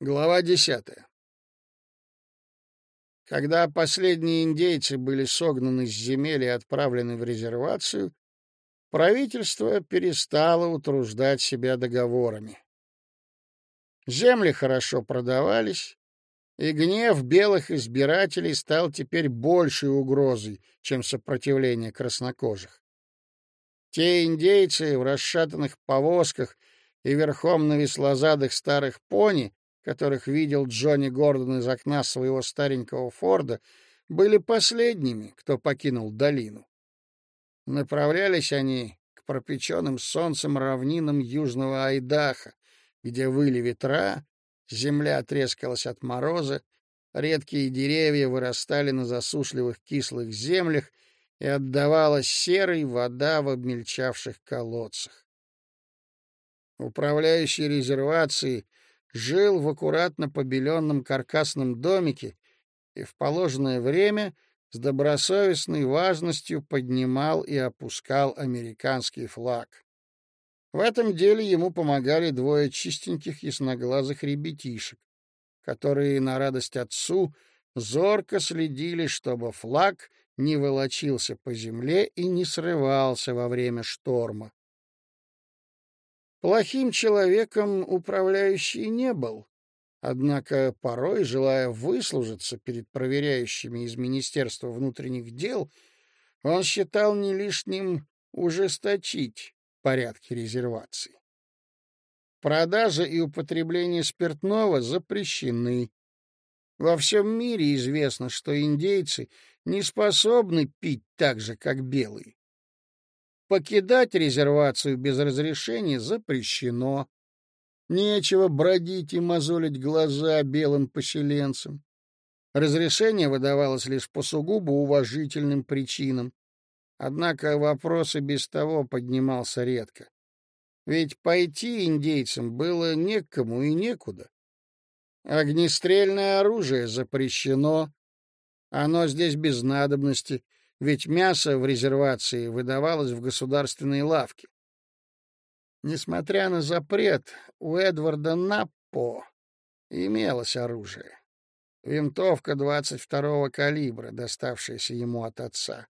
Глава десятая. Когда последние индейцы были согнаны с земель и отправлены в резервацию, правительство перестало утруждать себя договорами. Земли хорошо продавались, и гнев белых избирателей стал теперь большей угрозой, чем сопротивление краснокожих. Те индейцы в расшатанных повозках и верхом на веслозадых старых пони которых видел Джонни Гордон из окна своего старенького Форда, были последними, кто покинул долину. Направлялись они к пропеченным солнцем равнинам южного Айдаха, где выли ветра, земля трескалась от мороза, редкие деревья вырастали на засушливых кислых землях, и отдавалась серой вода в обмельчавших колодцах. Управляющий резервацией жил в аккуратно побеленном каркасном домике и в положенное время с добросовестной важностью поднимал и опускал американский флаг. В этом деле ему помогали двое чистеньких ясноглазых ребятишек, которые на радость отцу зорко следили, чтобы флаг не волочился по земле и не срывался во время шторма. Плохим человеком управляющий не был, однако порой, желая выслужиться перед проверяющими из Министерства внутренних дел, он считал не лишним ужесточить порядки резервации. Продажа и употребление спиртного запрещены. Во всем мире известно, что индейцы не способны пить так же, как белые. Покидать резервацию без разрешения запрещено. Нечего бродить и мозолить глаза белым поселенцам. Разрешение выдавалось лишь по сугубо уважительным причинам. Однако вопрос и без того поднимался редко. Ведь пойти индейцам было некому и некуда. Огнестрельное оружие запрещено. Оно здесь без надобности — ведь мясо в резервации выдавалось в государственные лавки. Несмотря на запрет, у Эдварда Наппо имелось оружие. Винтовка 22-го калибра, доставшаяся ему от отца.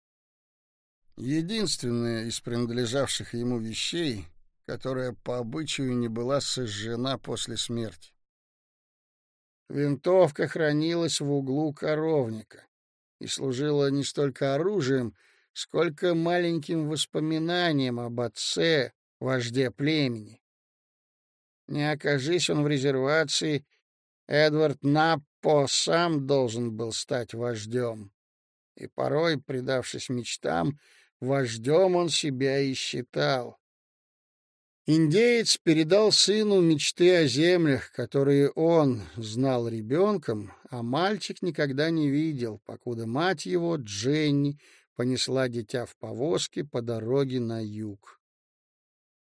Единственная из принадлежавших ему вещей, которая по обычаю не была сожжена после смерти. Винтовка хранилась в углу коровника и служила не столько оружием, сколько маленьким воспоминанием об отце, вожде племени. Не окажись он в резервации, Эдвард Наппо сам должен был стать вождем. И порой, предавшись мечтам, вождем он себя и считал. Индеец передал сыну мечты о землях, которые он знал ребенком, а мальчик никогда не видел, покуда мать его, Дженни, понесла дитя в повозке по дороге на юг.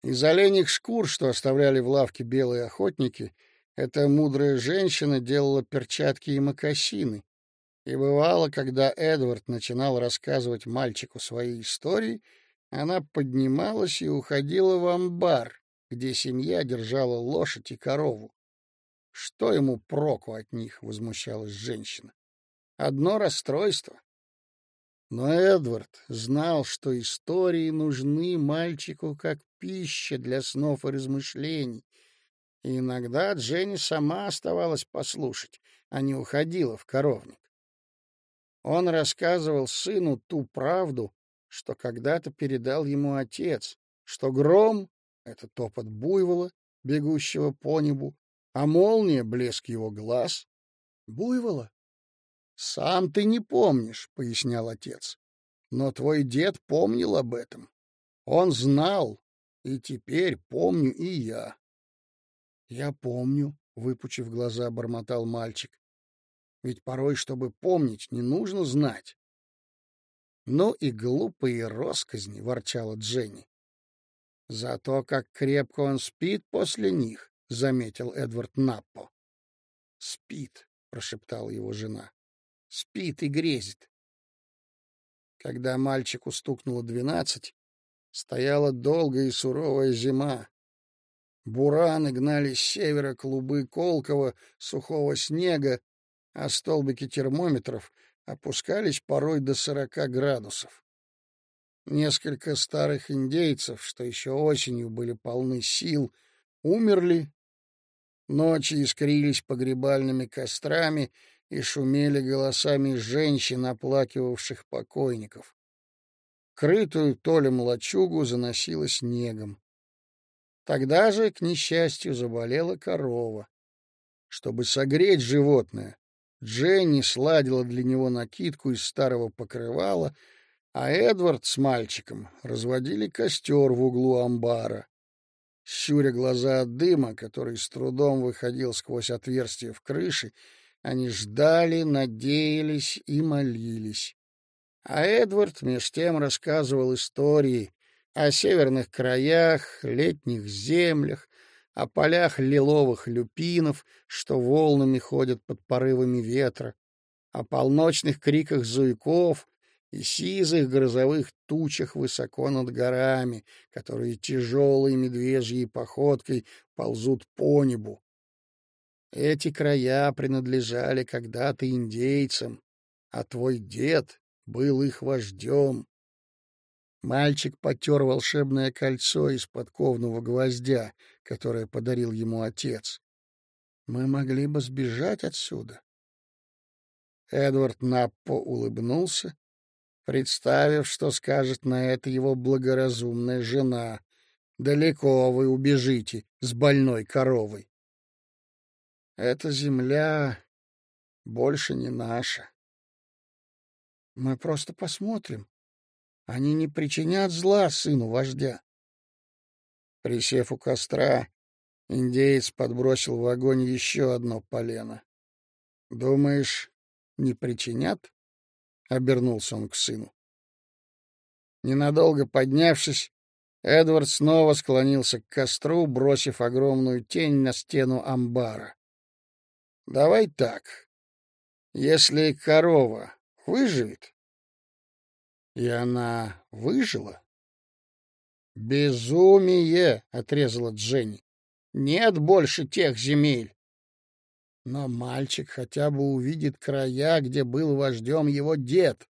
Из оленьих шкур, что оставляли в лавке белые охотники, эта мудрая женщина делала перчатки и мокасины. И бывало, когда Эдвард начинал рассказывать мальчику свои истории — она поднималась и уходила в амбар, где семья держала лошадь и корову. Что ему проку от них, возмущалась женщина. Одно расстройство. Но Эдвард знал, что истории нужны мальчику как пища для снов и размышлений. И иногда Дженни сама оставалась послушать, а не уходила в коровник. Он рассказывал сыну ту правду, что когда-то передал ему отец, что гром — это топот буйвола, бегущего по небу, а молния — блеск его глаз. Буйвола? Сам ты не помнишь, — пояснял отец. Но твой дед помнил об этом. Он знал, и теперь помню и я. Я помню, — выпучив глаза, бормотал мальчик. Ведь порой, чтобы помнить, не нужно знать. Ну и глупые росказни, ворчала Дженни. Зато как крепко он спит после них, заметил Эдвард Наппо. Спит, прошептала его жена. Спит и грезит. Когда мальчику стукнуло двенадцать, стояла долгая и суровая зима. Бураны гнали с севера клубы колкого, сухого снега, а столбики термометров опускались порой до сорока градусов. Несколько старых индейцев, что еще осенью были полны сил, умерли. Ночи искрились погребальными кострами и шумели голосами женщин, оплакивавших покойников. Крытую толем лачугу заносило снегом. Тогда же, к несчастью, заболела корова. Чтобы согреть животное, Дженни сладила для него накидку из старого покрывала, а Эдвард с мальчиком разводили костер в углу амбара. Щуря глаза от дыма, который с трудом выходил сквозь отверстие в крыше, они ждали, надеялись и молились. А Эдвард меж тем рассказывал истории о северных краях, летних землях, о полях лиловых люпинов, что волнами ходят под порывами ветра, о полночных криках зуйков и сизых грозовых тучах высоко над горами, которые тяжелой медвежьей походкой ползут по небу. Эти края принадлежали когда-то индейцам, а твой дед был их вождем. Мальчик потер волшебное кольцо из подковного гвоздя, которое подарил ему отец. Мы могли бы сбежать отсюда. Эдвард Наппо улыбнулся, представив, что скажет на это его благоразумная жена. «Далеко вы убежите с больной коровой». Эта земля больше не наша. Мы просто посмотрим. Они не причинят зла сыну вождя. Присев у костра, индеец подбросил в огонь еще одно полено. Думаешь, не причинят? Обернулся он к сыну. Ненадолго поднявшись, Эдвард снова склонился к костру, бросив огромную тень на стену амбара. Давай так. Если корова выживет, и она выжила, безумие, отрезала Дженни. Нет больше тех земель. Но мальчик хотя бы увидит края, где был вождем его дед,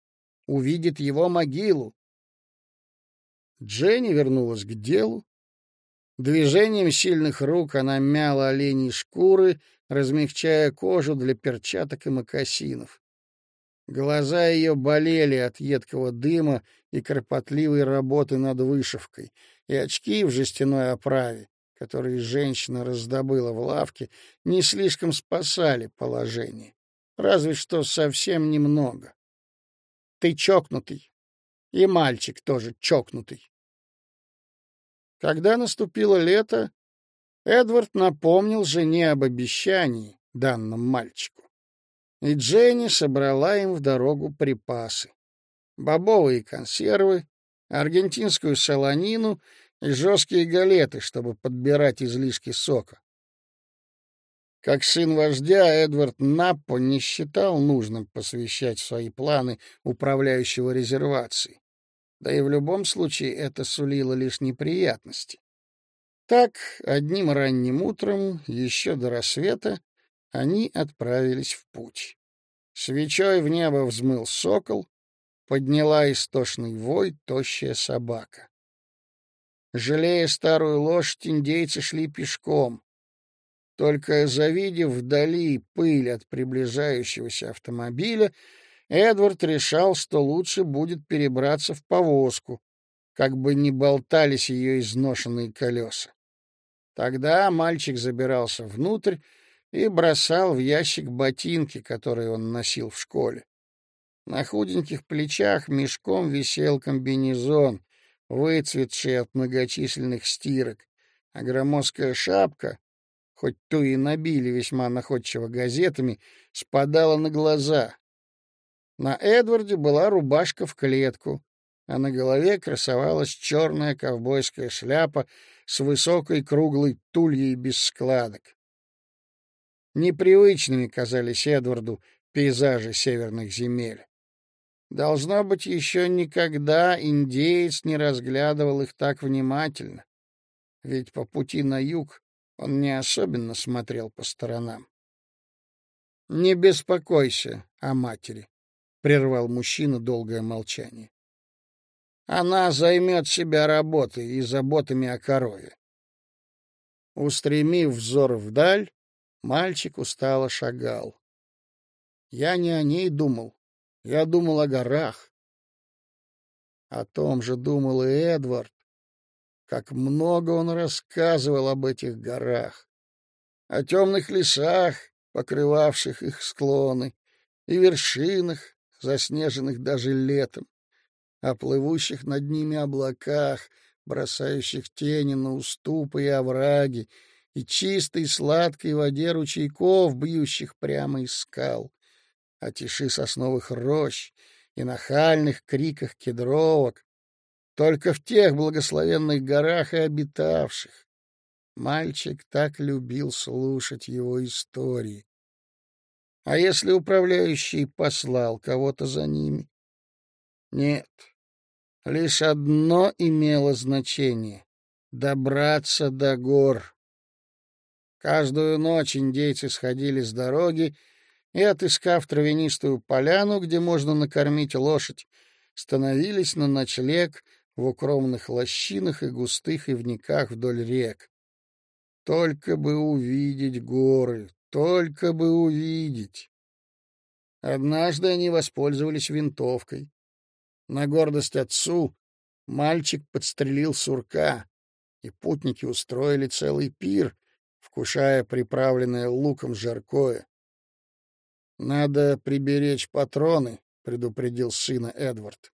увидит его могилу. Дженни вернулась к делу. Движением сильных рук она мяла оленей шкуры, размягчая кожу для перчаток и мокасинов. Глаза ее болели от едкого дыма и кропотливой работы над вышивкой, и очки в жестяной оправе, которые женщина раздобыла в лавке, не слишком спасали положение, разве что совсем немного. Ты чокнутый, и мальчик тоже чокнутый. Когда наступило лето, Эдвард напомнил жене об обещании, данном мальчику. И Дженни собрала им в дорогу припасы. Бобовые консервы, аргентинскую солонину и жесткие галеты, чтобы подбирать излишки сока. Как сын вождя, Эдвард Наппо не считал нужным посвящать свои планы управляющего резервацией. Да и в любом случае это сулило лишь неприятности. Так, одним ранним утром, еще до рассвета, они отправились в путь. Свечой в небо взмыл сокол, подняла истошный вой тощая собака. Жалея старую лошадь, индейцы шли пешком. Только завидев вдали пыль от приближающегося автомобиля, Эдвард решал, что лучше будет перебраться в повозку, как бы не болтались ее изношенные колеса. Тогда мальчик забирался внутрь и бросал в ящик ботинки, которые он носил в школе. На худеньких плечах мешком висел комбинезон, выцветший от многочисленных стирок, а громоздкая шапка, хоть ту и набили весьма находчиво газетами, спадала на глаза. На Эдварде была рубашка в клетку, а на голове красовалась черная ковбойская шляпа с высокой круглой тульей без складок. Непривычными казались Эдварду пейзажи северных земель. Должно быть, еще никогда индеец не разглядывал их так внимательно. ведь по пути на юг он не особенно смотрел по сторонам. «Не беспокойся о матери», — прервал мужчина долгое молчание. «Она займет себя работой и заботами о корове». Устремив взор вдаль, мальчик устало шагал. Я не о ней думал, я думал о горах. О том же думал и Эдвард. Как много он рассказывал об этих горах, о темных лесах, покрывавших их склоны, и вершинах, заснеженных даже летом, о плывущих над ними облаках, бросающих тени на уступы и овраги, и чистой сладкой воде ручейков, бьющих прямо из скал, о тиши сосновых рощ и нахальных криках кедровок, только в тех благословенных горах и обитавших. Мальчик так любил слушать его истории. А если управляющий послал кого-то за ними? Нет, лишь одно имело значение — добраться до гор. Каждую ночь индейцы сходили с дороги и, отыскав травянистую поляну, где можно накормить лошадь, становились на ночлег в укромных лощинах и густых ивниках вдоль рек. Только бы увидеть горы, только бы увидеть. Однажды они воспользовались винтовкой. На гордость отцу мальчик подстрелил сурка, и путники устроили целый пир, вкушая приправленное луком жаркое. «Надо приберечь патроны», — предупредил сына Эдвард.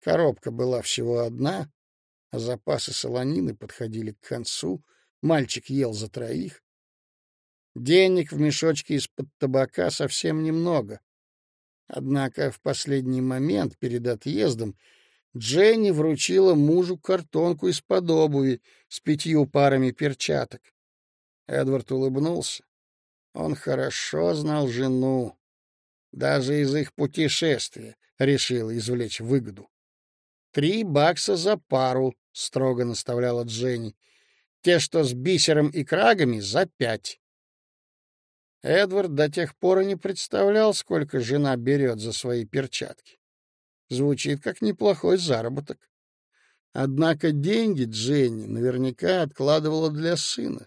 Коробка была всего одна, а запасы солонины подходили к концу. Мальчик ел за троих. Денег в мешочке из-под табака совсем немного. Однако в последний момент перед отъездом Дженни вручила мужу картонку из-под обуви с пятью парами перчаток. Эдвард улыбнулся. Он хорошо знал жену. Даже из их путешествия решил извлечь выгоду. Три бакса за пару, — строго наставляла Дженни. Те, что с бисером и крагами, за пять. Эдвард до тех пор и не представлял, сколько жена берет за свои перчатки. Звучит как неплохой заработок. Однако деньги Дженни наверняка откладывала для сына.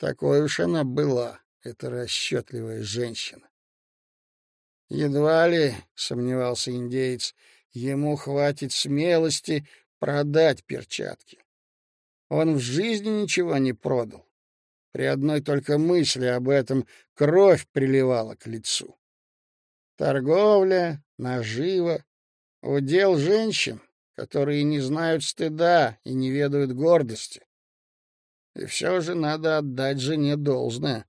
Такой уж она была, эта расчетливая женщина. Едва ли, — сомневался индеец, ему хватит смелости продать перчатки. Он в жизни ничего не продал. При одной только мысли об этом кровь приливала к лицу. Торговля, нажива, удел женщин, которые не знают стыда и не ведают гордости. И все же надо отдать жене должное.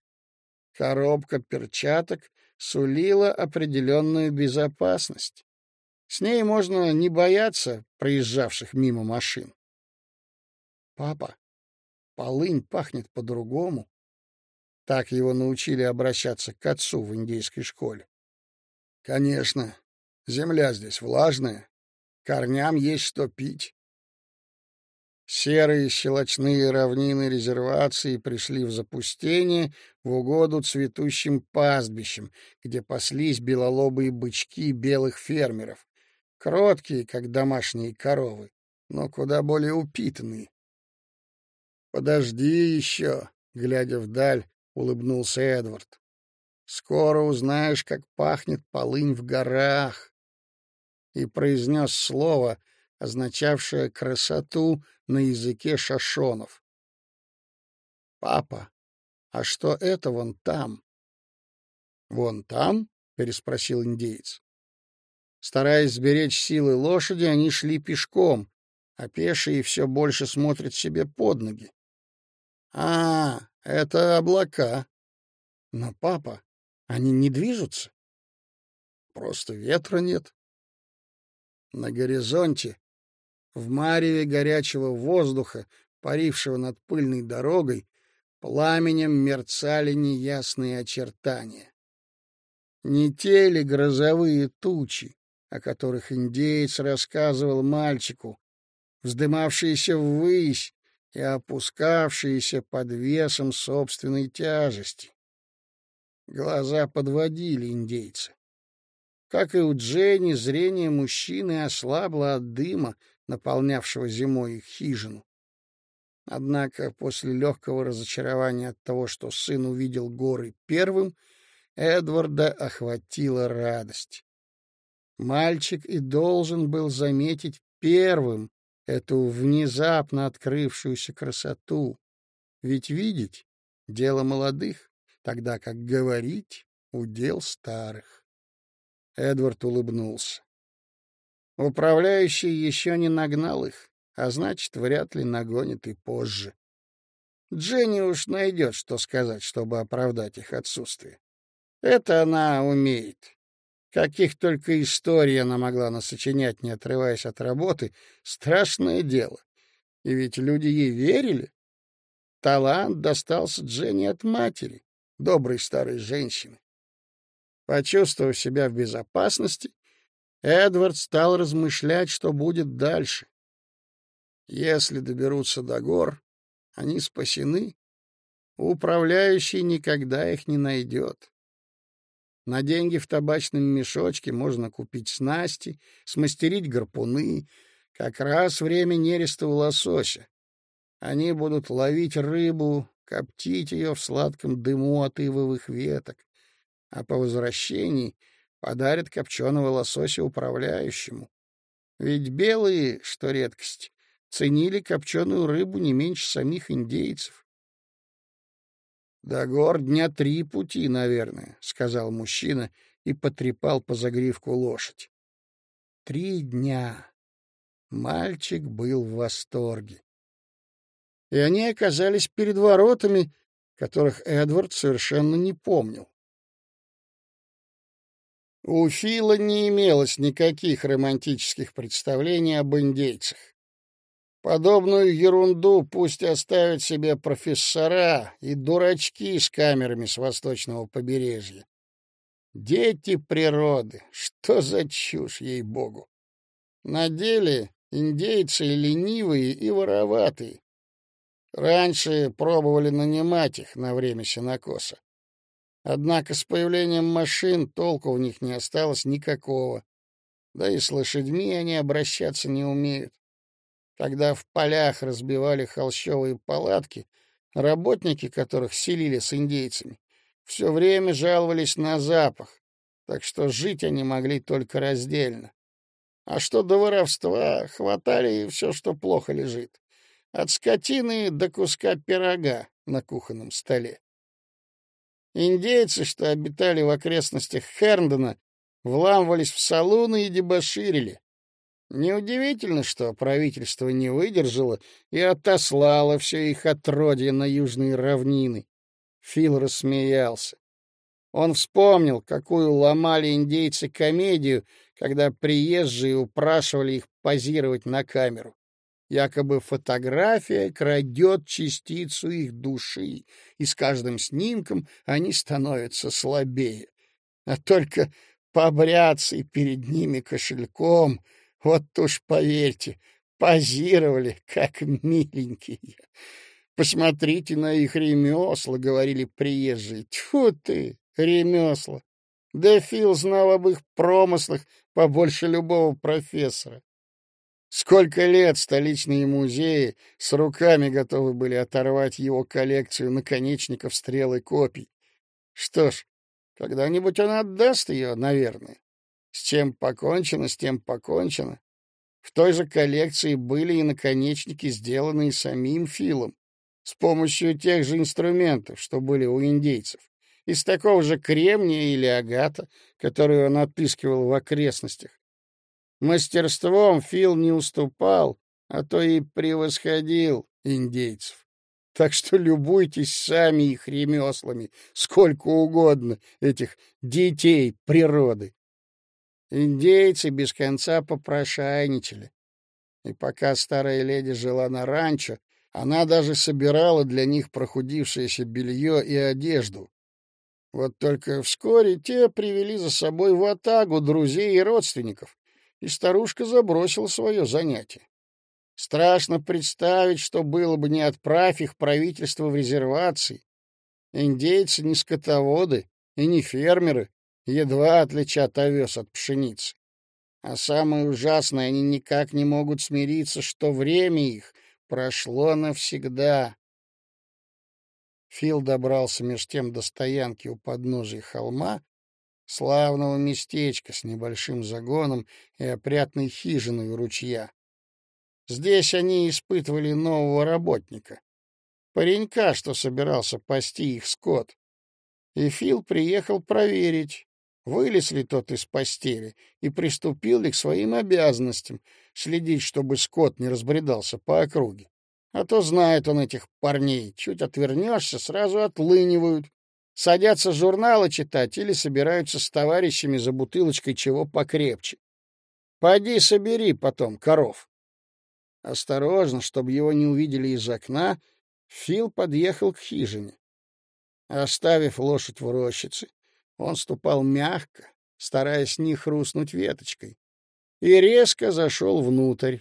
Коробка перчаток сулила определенную безопасность. С ней можно не бояться проезжавших мимо машин. Папа, полынь пахнет по-другому. Так его научили обращаться к отцу в индейской школе. Конечно, земля здесь влажная, корням есть что пить. Серые щелочные равнины резервации пришли в запустение в угоду цветущим пастбищам, где паслись белолобые бычки белых фермеров, Кроткие, как домашние коровы, но куда более упитанные. «Подожди еще», — глядя вдаль, улыбнулся Эдвард. «Скоро узнаешь, как пахнет полынь в горах». И произнес слово, означавшее красоту на языке шашонов. «Папа, а что это вон там?» «Вон там?» — переспросил индеец. Стараясь сберечь силы лошади, они шли пешком, а пешие все больше смотрят себе под ноги. А, это облака. Но, папа, они не движутся. Просто ветра нет. На горизонте, в мареве горячего воздуха, парившего над пыльной дорогой, пламенем мерцали неясные очертания. Не те ли грозовые тучи, о которых индеец рассказывал мальчику, вздымавшиеся ввысь, и опускавшиеся под весом собственной тяжести. Глаза подводили индейца. Как и у Дженни, зрение мужчины ослабло от дыма, наполнявшего зимой их хижину. Однако после легкого разочарования от того, что сын увидел горы первым, Эдварда охватила радость. Мальчик и должен был заметить первым эту внезапно открывшуюся красоту. Ведь видеть — дело молодых, тогда как говорить — удел старых. Эдвард улыбнулся. Управляющий еще не нагнал их, а значит, вряд ли нагонит и позже. Дженни уж найдет, что сказать, чтобы оправдать их отсутствие. Это она умеет. Каких только историй она могла насочинять, не отрываясь от работы, страшное дело. И ведь люди ей верили. Талант достался Дженни от матери, доброй старой женщины. Почувствовав себя в безопасности, Эдвард стал размышлять, что будет дальше. Если доберутся до гор, они спасены. Управляющий никогда их не найдет. На деньги в табачном мешочке можно купить снасти, смастерить гарпуны. Как раз время нереста у лосося. Они будут ловить рыбу, коптить ее в сладком дыму от ивовых веток, а по возвращении подарят копченого лосося управляющему. Ведь белые, что редкость, ценили копченую рыбу не меньше самих индейцев. «До гор дня три пути, наверное», — сказал мужчина и потрепал по загривку лошадь. «Три дня». Мальчик был в восторге. И они оказались перед воротами, которых Эдвард совершенно не помнил. У Фила не имелось никаких романтических представлений об индейцах. Подобную ерунду пусть оставят себе профессора и дурачки с камерами с восточного побережья. Дети природы, что за чушь, ей-богу! На деле индейцы ленивые и вороватые. Раньше пробовали нанимать их на время сенокоса. Однако с появлением машин толку в них не осталось никакого. Да и с лошадьми они обращаться не умеют. Когда в полях разбивали холщовые палатки, работники, которых селили с индейцами, все время жаловались на запах, так что жить они могли только раздельно. А что до воровства, хватали и все, что плохо лежит. От скотины до куска пирога на кухонном столе. Индейцы, что обитали в окрестностях Херндона, вламывались в салуны и дебоширили. Неудивительно, что правительство не выдержало и отослало все их отродье на южные равнины. Фил рассмеялся. Он вспомнил, какую ломали индейцы комедию, когда приезжие упрашивали их позировать на камеру. Якобы фотография крадет частицу их души, и с каждым снимком они становятся слабее. А только побряться перед ними кошельком — вот уж поверьте, позировали, как миленькие. Посмотрите на их ремесла, — говорили приезжие. Тьфу ты, ремесла! Да Фил знал об их промыслах побольше любого профессора. Сколько лет столичные музеи с руками готовы были оторвать его коллекцию наконечников стрел и копий. Что ж, когда-нибудь он отдаст ее, наверное. С чем покончено, с тем покончено. В той же коллекции были и наконечники, сделанные самим Филом, с помощью тех же инструментов, что были у индейцев, из такого же кремния или агата, который он отыскивал в окрестностях. Мастерством Фил не уступал, а то и превосходил индейцев. Так что любуйтесь сами их ремеслами, сколько угодно, этих детей природы. Индейцы без конца попрошайничали. И пока старая леди жила на ранчо, она даже собирала для них прохудившееся белье и одежду. Вот только вскоре те привели за собой ватагу друзей и родственников, и старушка забросила свое занятие. Страшно представить, что было бы, не отправь их правительство в резервации. Индейцы не скотоводы и не фермеры, едва отличат овес от пшеницы. А самое ужасное, они никак не могут смириться, что время их прошло навсегда. Фил добрался меж тем до стоянки у подножия холма, славного местечка с небольшим загоном и опрятной хижиной у ручья. Здесь они испытывали нового работника, паренька, что собирался пасти их скот. И Фил приехал проверить, вылез ли тот из постели и приступил ли к своим обязанностям следить, чтобы скот не разбредался по округе. А то знает он этих парней, чуть отвернешься, сразу отлынивают, садятся журналы читать или собираются с товарищами за бутылочкой чего покрепче. Пойди собери потом коров. Осторожно, чтобы его не увидели из окна, Фил подъехал к хижине. Оставив лошадь в рощице, он ступал мягко, стараясь не хрустнуть веточкой, и резко зашел внутрь.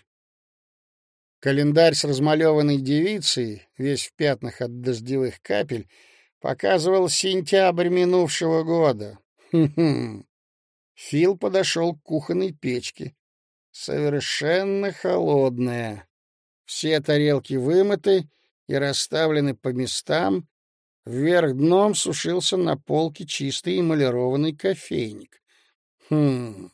Календарь с размалеванной девицей, весь в пятнах от дождевых капель, показывал сентябрь минувшего года. Хм-хм. Фил подошел к кухонной печке. Совершенно холодная. Все тарелки вымыты и расставлены по местам. Вверх дном сушился на полке чистый эмалированный кофейник. Хм.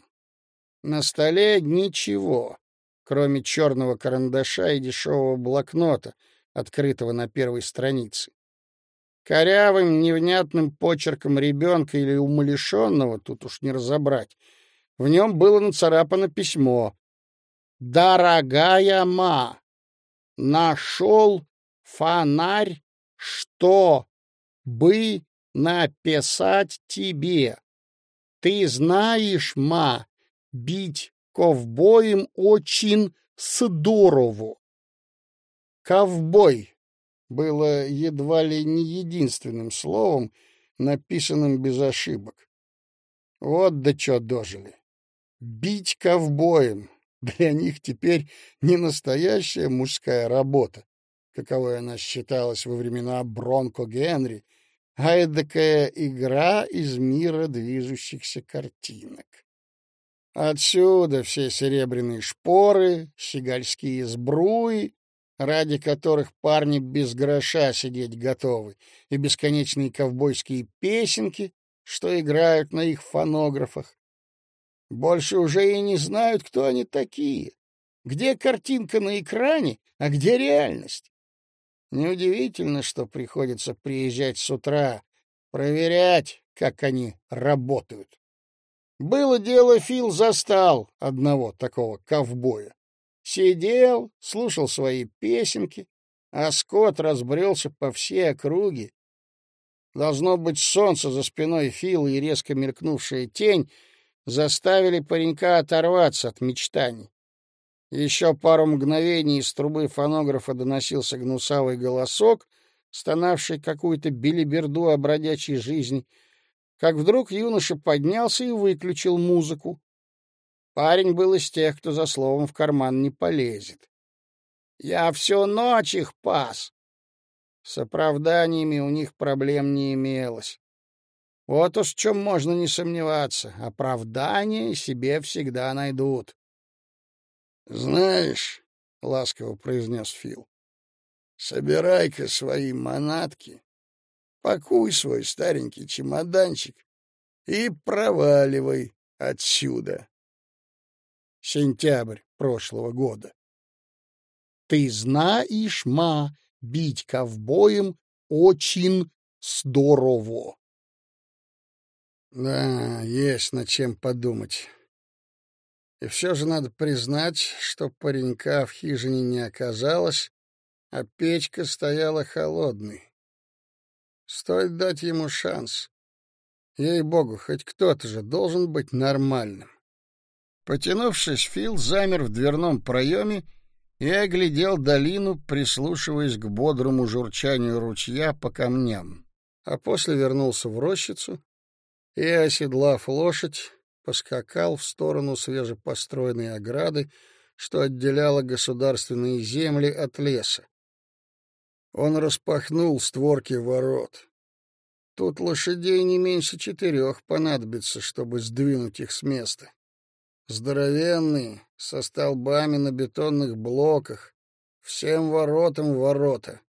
На столе ничего, кроме черного карандаша и дешевого блокнота, открытого на первой странице. Корявым, невнятным почерком ребенка или умалишенного, тут уж не разобрать, в нем было нацарапано письмо. «Дорогая ма, нашел фонарь, что бы написать тебе. Ты знаешь, ма, бить ковбоем очень здорово. Ковбой было едва ли не единственным словом, написанным без ошибок. Вот до чего дожили. Бить ковбоем для них теперь не настоящая мужская работа, каковой она считалась во времена Бронко Генри, а эдакая игра из мира движущихся картинок. Отсюда все серебряные шпоры, щегольские сбруи, ради которых парни без гроша сидеть готовы, и бесконечные ковбойские песенки, что играют на их фонографах. Больше уже и не знают, кто они такие, где картинка на экране, а где реальность. Неудивительно, что приходится приезжать с утра, проверять, как они работают. Было дело, Фил застал одного такого ковбоя. Сидел, слушал свои песенки, а скот разбрелся по всей округе. Должно быть, солнце за спиной Фила и резко мелькнувшая тень заставили паренька оторваться от мечтаний. Еще пару мгновений из трубы фонографа доносился гнусавый голосок, стонавший какую-то билиберду о бродячей жизни, как вдруг юноша поднялся и выключил музыку. Парень был из тех, кто за словом в карман не полезет. «Я всю ночь их пас!» С оправданиями у них проблем не имелось. Вот уж в чем можно не сомневаться. Оправдания себе всегда найдут. — Знаешь, — ласково произнес Фил, — собирай-ка свои манатки, пакуй свой старенький чемоданчик и проваливай отсюда. Сентябрь прошлого года. Ты знаешь, ма, бить ковбоем очень здорово. Да, есть над чем подумать. И все же надо признать, что паренька в хижине не оказалось, а печка стояла холодной. Стоит дать ему шанс. Ей-богу, хоть кто-то же должен быть нормальным. Потянувшись, Фил замер в дверном проеме и оглядел долину, прислушиваясь к бодрому журчанию ручья по камням, а после вернулся в рощицу и, оседлав лошадь, поскакал в сторону свежепостроенной ограды, что отделяло государственные земли от леса. Он распахнул створки ворот. Тут лошадей не меньше четырех понадобится, чтобы сдвинуть их с места. Здоровенные, со столбами на бетонных блоках, всем воротам ворота.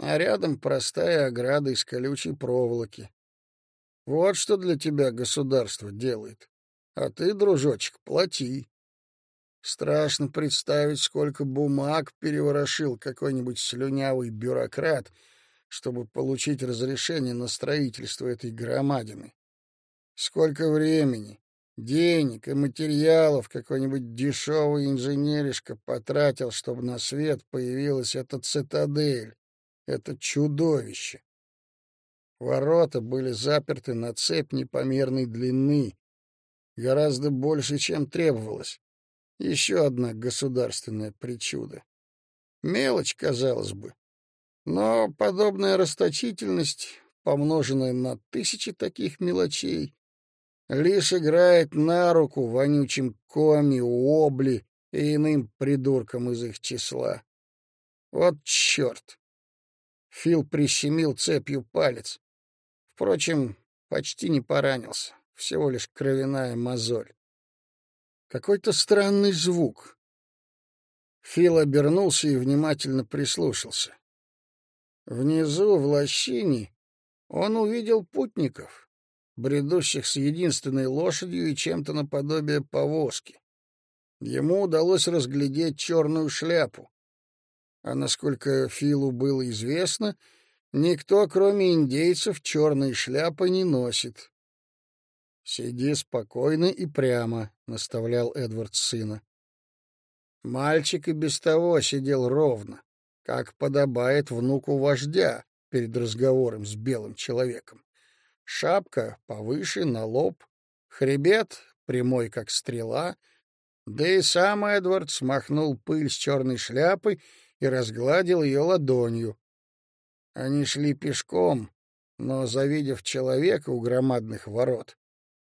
А рядом простая ограда из колючей проволоки. Вот что для тебя государство делает. А ты, дружочек, плати. Страшно представить, сколько бумаг переворошил какой-нибудь слюнявый бюрократ — чтобы получить разрешение на строительство этой громадины. Сколько времени, денег и материалов какой-нибудь дешевый инженеришка потратил, чтобы на свет появилась эта цитадель, это чудовище. Ворота были заперты на цепь непомерной длины, гораздо больше, чем требовалось. Еще одна государственная причуда. Мелочь, казалось бы, но подобная расточительность, помноженная на тысячи таких мелочей, лишь играет на руку вонючим коми, обли и иным придуркам из их числа. Вот черт! Фил прищемил цепью палец. Впрочем, почти не поранился, всего лишь кровяная мозоль. Какой-то странный звук. Фил обернулся и внимательно прислушался. Внизу, в лощине, он увидел путников, бредущих с единственной лошадью и чем-то наподобие повозки. Ему удалось разглядеть черную шляпу. А насколько Филу было известно, никто, кроме индейцев, черные шляпы не носит. «Сиди спокойно и прямо», — наставлял Эдвард сына. Мальчик и без того сидел ровно как подобает внуку вождя перед разговором с белым человеком. Шапка повыше, на лоб, хребет прямой, как стрела, да и сам Эдвард смахнул пыль с черной шляпы и разгладил ее ладонью. Они шли пешком, но, завидев человека у громадных ворот,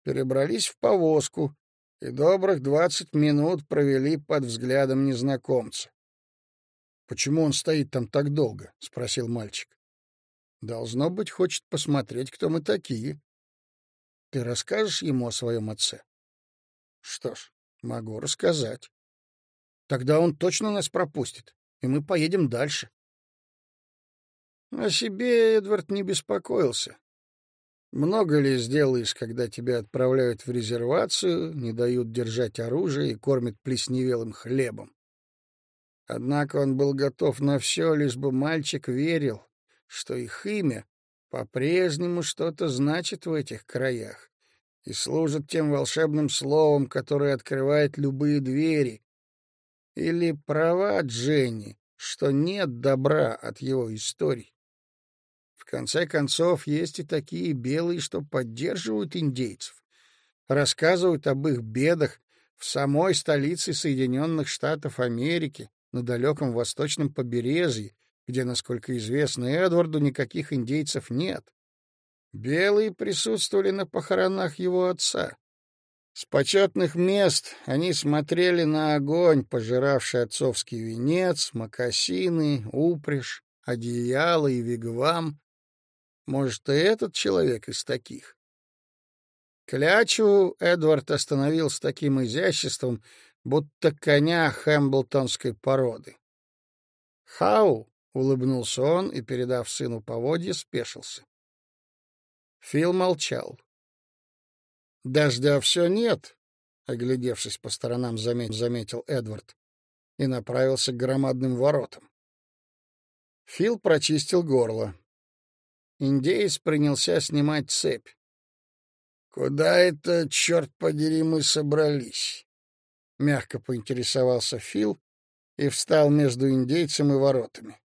перебрались в повозку и добрых двадцать минут провели под взглядом незнакомца. Почему он стоит там так долго? спросил мальчик. Должно быть, хочет посмотреть, кто мы такие. Ты расскажешь ему о своем отце? Что ж, могу рассказать. Тогда он точно нас пропустит, и мы поедем дальше. О себе Эдвард не беспокоился. Много ли сделаешь, когда тебя отправляют в резервацию, не дают держать оружие и кормят плесневелым хлебом? Однако он был готов на все, лишь бы мальчик верил, что их имя по-прежнему что-то значит в этих краях и служит тем волшебным словом, которое открывает любые двери. Или права Дженни, что нет добра от его историй. В конце концов, есть и такие белые, что поддерживают индейцев, рассказывают об их бедах в самой столице Соединенных Штатов Америки, на далеком восточном побережье, где, насколько известно Эдварду, никаких индейцев нет. Белые присутствовали на похоронах его отца. С почетных мест они смотрели на огонь, пожиравший отцовский венец, мокасины, упряжь, одеяло и вигвам. Может, и этот человек из таких? Клячу Эдвард остановил с таким изяществом, будто коня хэмблтонской породы. «Хау!» — улыбнулся он и, передав сыну поводья, спешился. Фил молчал. «Дождя все нет», — оглядевшись по сторонам, заметил Эдвард и направился к громадным воротам. Фил прочистил горло. Индеец принялся снимать цепь. «Куда это, черт подери, мы собрались?» — мягко поинтересовался Фил и встал между индейцем и воротами.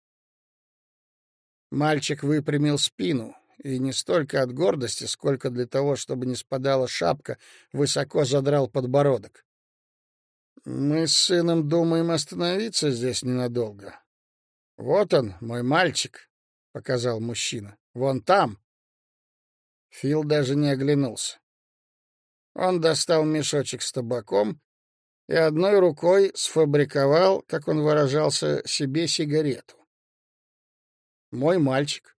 Мальчик выпрямил спину, и не столько от гордости, сколько для того, чтобы не спадала шапка, высоко задрал подбородок. «Мы с сыном думаем остановиться здесь ненадолго. Вот он, мой мальчик», — показал мужчина. «Вон там». Фил даже не оглянулся. Он достал мешочек с табаком и одной рукой сфабриковал, как он выражался, себе сигарету. Мой мальчик.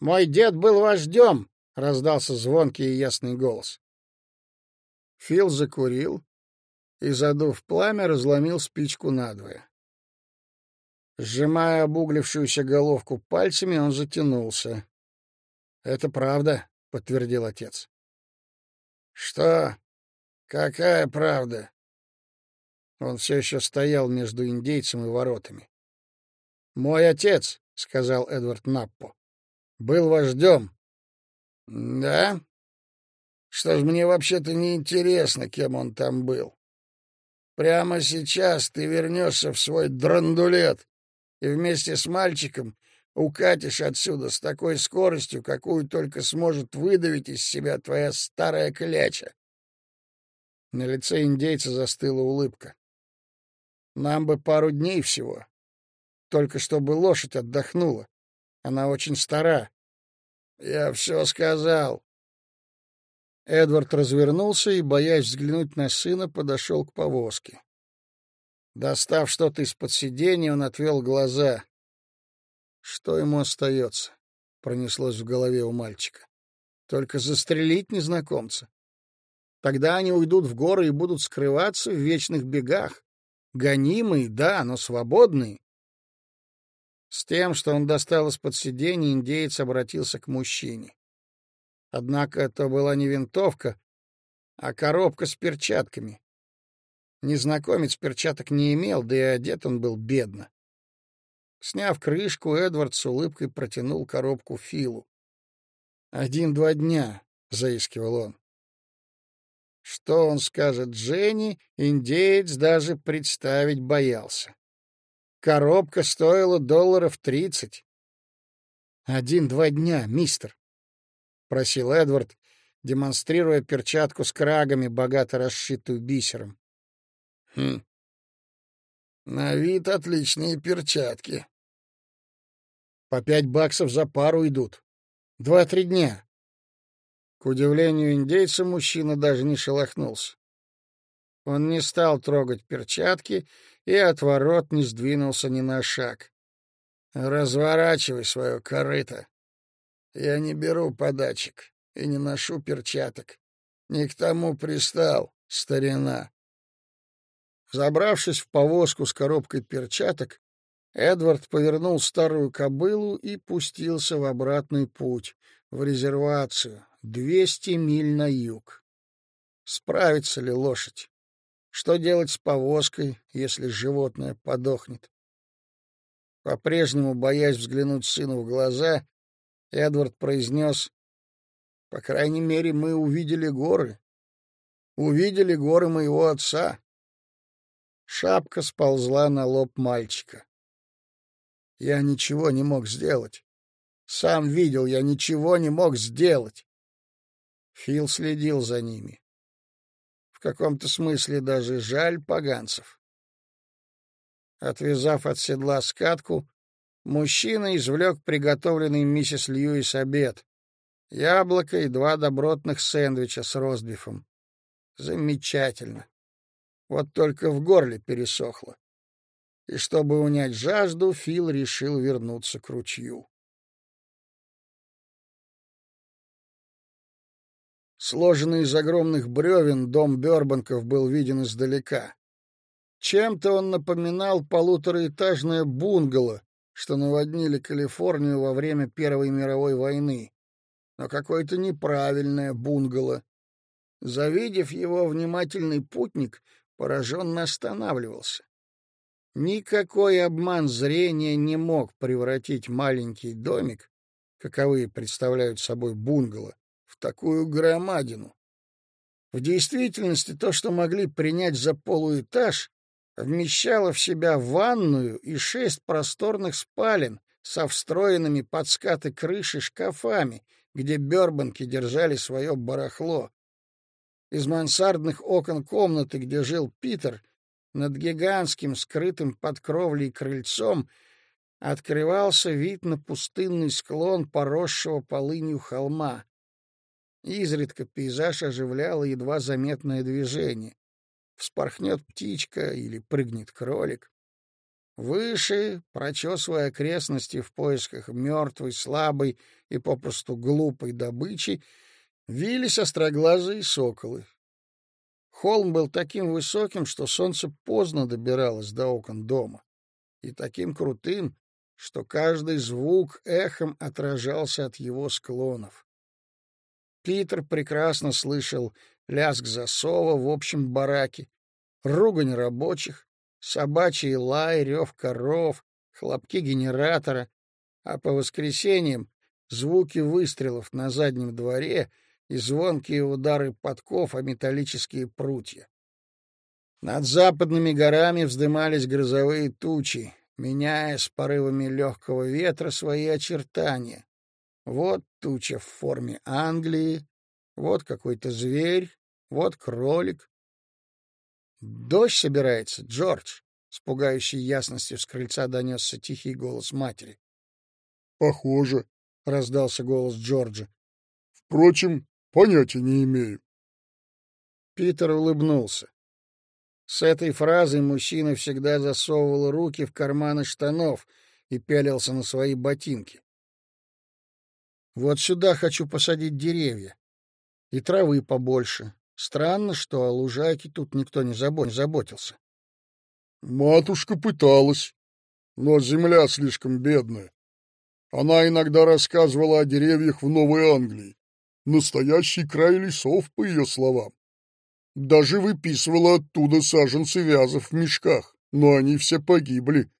Мой дед был вождем, раздался звонкий и ясный голос. Фил закурил и, задув пламя, разломил спичку надвое. Сжимая обуглившуюся головку пальцами, он затянулся. — Это правда, — подтвердил отец. — Что? Какая правда? Он все еще стоял между индейцем и воротами. — Мой отец, — сказал Эдвард Наппо, — был вождем. — Да? Что ж, мне вообще-то не интересно, кем он там был. Прямо сейчас ты вернешься в свой драндулет и вместе с мальчиком укатишь отсюда с такой скоростью, какую только сможет выдавить из себя твоя старая кляча. На лице индейца застыла улыбка. Нам бы пару дней всего. Только чтобы лошадь отдохнула. Она очень стара. Я все сказал. Эдвард развернулся и, боясь взглянуть на сына, подошел к повозке. Достав что-то из-под сиденья, он отвел глаза. Что ему остается? Пронеслось в голове у мальчика. Только застрелить незнакомца. Тогда они уйдут в горы и будут скрываться в вечных бегах. Гонимые, да, но свободные. С тем, что он достал из-под сиденья, индеец обратился к мужчине. Однако это была не винтовка, а коробка с перчатками. Незнакомец перчаток не имел, да и одет он был бедно. Сняв крышку, Эдвард с улыбкой протянул коробку Филу. «Один-два дня», — заискивал он. Что он скажет Дженни, индеец даже представить боялся. Коробка стоила долларов тридцать. «Один-два дня, мистер», — просил Эдвард, демонстрируя перчатку с крагами, богато расшитую бисером. Хм. На вид отличные перчатки. По пять баксов за пару идут. Два-три дня. К удивлению индейца, мужчина даже не шелохнулся. Он не стал трогать перчатки и от ворот не сдвинулся ни на шаг. «Разворачивай свое корыто. Я не беру подачек и не ношу перчаток. Не к тому пристал, старина». Забравшись в повозку с коробкой перчаток, Эдвард повернул старую кобылу и пустился в обратный путь, в резервацию, двести миль на юг. Справится ли лошадь? Что делать с повозкой, если животное подохнет? По-прежнему, боясь взглянуть сыну в глаза, Эдвард произнес, «По крайней мере, мы увидели горы. Увидели горы моего отца. Шапка сползла на лоб мальчика. Я ничего не мог сделать. Сам видел, я ничего не мог сделать. Фил следил за ними. В каком-то смысле даже жаль поганцев. Отвязав от седла скатку, мужчина извлек приготовленный миссис Льюис обед. Яблоко и два добротных сэндвича с ростбифом. Замечательно. Вот только в горле пересохло. И чтобы унять жажду, Фил решил вернуться к ручью. Сложенный из огромных бревен дом Бёрбанков был виден издалека. Чем-то он напоминал полутораэтажное бунгало, что наводнили Калифорнию во время Первой мировой войны. Но какое-то неправильное бунгало. Завидев его, внимательный путник пораженно останавливался. Никакой обман зрения не мог превратить маленький домик, каковые представляют собой бунгало, такую громадину. В действительности то, что могли принять за полуэтаж, вмещало в себя ванную и шесть просторных спален со встроенными под скаты крыши шкафами, где Бёрбанки держали свое барахло. Из мансардных окон комнаты, где жил Питер, над гигантским, скрытым под кровлей крыльцом, открывался вид на пустынный склон поросшего полынью холма. Изредка пейзаж оживляло едва заметное движение. вспорхнет птичка или прыгнет кролик. Выше, прочесывая окрестности в поисках мертвой, слабой и попросту глупой добычи, вились остроглазые соколы. Холм был таким высоким, что солнце поздно добиралось до окон дома, и таким крутым, что каждый звук эхом отражался от его склонов. Питер прекрасно слышал лязг засова в общем бараке, ругань рабочих, собачий лай, рев коров, хлопки генератора, а по воскресеньям звуки выстрелов на заднем дворе и звонкие удары подков о металлические прутья. Над западными горами вздымались грозовые тучи, меняя с порывами легкого ветра свои очертания. Вот туча в форме Англии, вот какой-то зверь, вот кролик, Дождь собирается, Джордж, с пугающей ясностью с крыльца донесся тихий голос матери. Похоже, раздался голос Джорджа. Впрочем, понятия не имею. Питер улыбнулся. С этой фразой мужчина всегда засовывал руки в карманы штанов и пялился на свои ботинки. Вот сюда хочу посадить деревья и травы побольше, Странно, что о лужайке тут никто не заботился. Матушка пыталась, но земля слишком бедная. Она иногда рассказывала о деревьях в Новой Англии. Настоящий край лесов, по ее словам. Даже выписывала оттуда саженцы вязов в мешках, но они все погибли.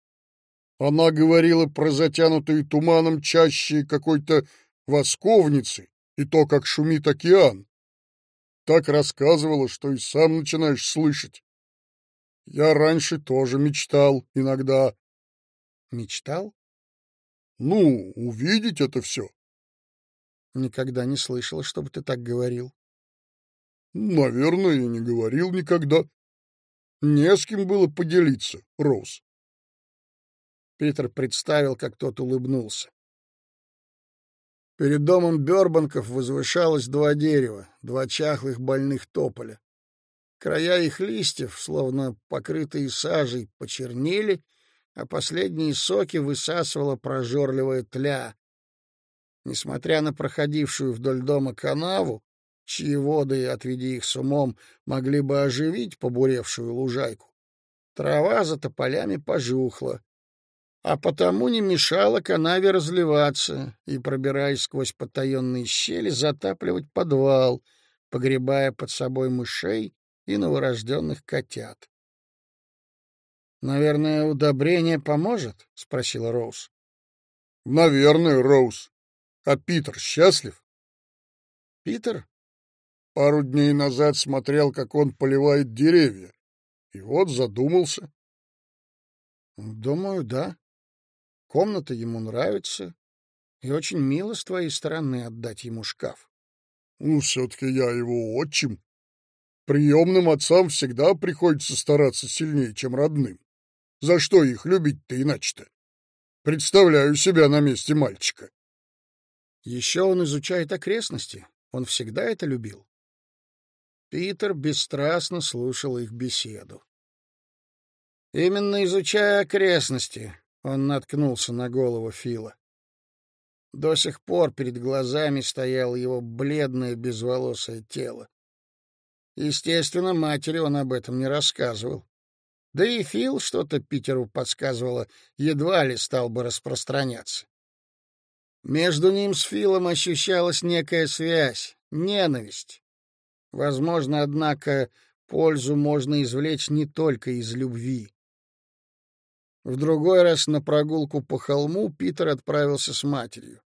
Она говорила про затянутые туманом чаще какой-то восковницы и то, как шумит океан так рассказывала, что и сам начинаешь слышать. Я раньше тоже мечтал иногда. Мечтал? Ну, увидеть это все. Никогда не слышала, чтобы ты так говорил. Наверное, я не говорил никогда. Не с кем было поделиться, Роуз. Питер представил, как тот улыбнулся. Перед домом Бёрбанков возвышалось два дерева, два чахлых больных тополя. Края их листьев, словно покрытые сажей, почернели, а последние соки высасывала прожорливая тля. Несмотря на проходившую вдоль дома канаву, чьи воды, отведи их с умом, могли бы оживить побуревшую лужайку, трава за тополями пожухла, а потому не мешало канаве разливаться и, пробираясь сквозь потаенные щели, затапливать подвал, погребая под собой мышей и новорожденных котят. «Наверное, удобрение поможет?» — спросила Роуз. «Наверное, Роуз. А Питер счастлив?» «Питер?» Пару дней назад смотрел, как он поливает деревья, и вот задумался. «Думаю, да», Комната ему нравится, и очень мило с твоей стороны отдать ему шкаф. Ну, все-таки я его отчим. Приемным отцам всегда приходится стараться сильнее, чем родным. За что их любить-то иначе-то? Представляю себя на месте мальчика. Еще он изучает окрестности. Он всегда это любил. Питер бесстрастно слушал их беседу. Именно изучая окрестности, он наткнулся на голову Фила. До сих пор перед глазами стояло его бледное безволосое тело. Естественно, матери он об этом не рассказывал. Да и Фил что-то Питеру подсказывало, едва ли стал бы распространяться. Между ним с Филом ощущалась некая связь, ненависть. Возможно, однако, пользу можно извлечь не только из любви. В другой раз на прогулку по холму Питер отправился с матерью.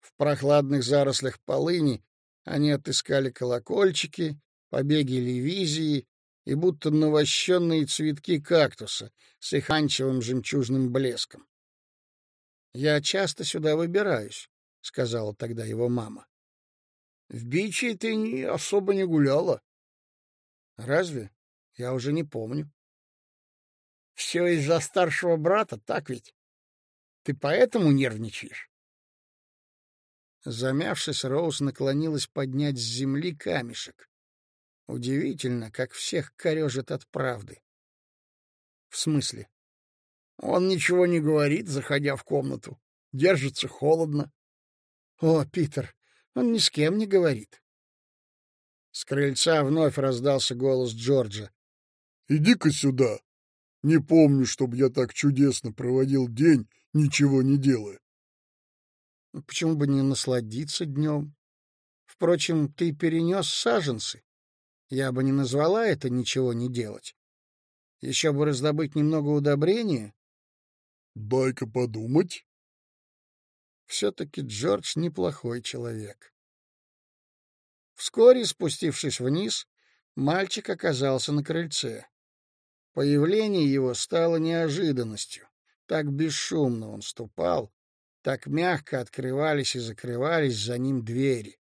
В прохладных зарослях полыни они отыскали колокольчики, побеги левизии и будто навощенные цветки кактуса с их анчевым жемчужным блеском. «Я часто сюда выбираюсь», — сказала тогда его мама. «В Бичи ты не особо не гуляла». «Разве? Я уже не помню». Все из-за старшего брата, так ведь? Ты поэтому нервничаешь? Замявшись, Роуз наклонилась поднять с земли камешек. Удивительно, как всех корежит от правды. В смысле? Он ничего не говорит, заходя в комнату. Держится холодно. О, Питер, он ни с кем не говорит. С крыльца вновь раздался голос Джорджа. — Иди-ка сюда. Не помню, чтобы я так чудесно проводил день, ничего не делая. — Почему бы не насладиться днем? Впрочем, ты перенес саженцы. Я бы не назвала это ничего не делать. Еще бы раздобыть немного удобрения. — Дай-ка подумать. Все-таки Джордж неплохой человек. Вскоре, спустившись вниз, мальчик оказался на крыльце. Появление его стало неожиданностью. Так бесшумно он ступал, так мягко открывались и закрывались за ним двери.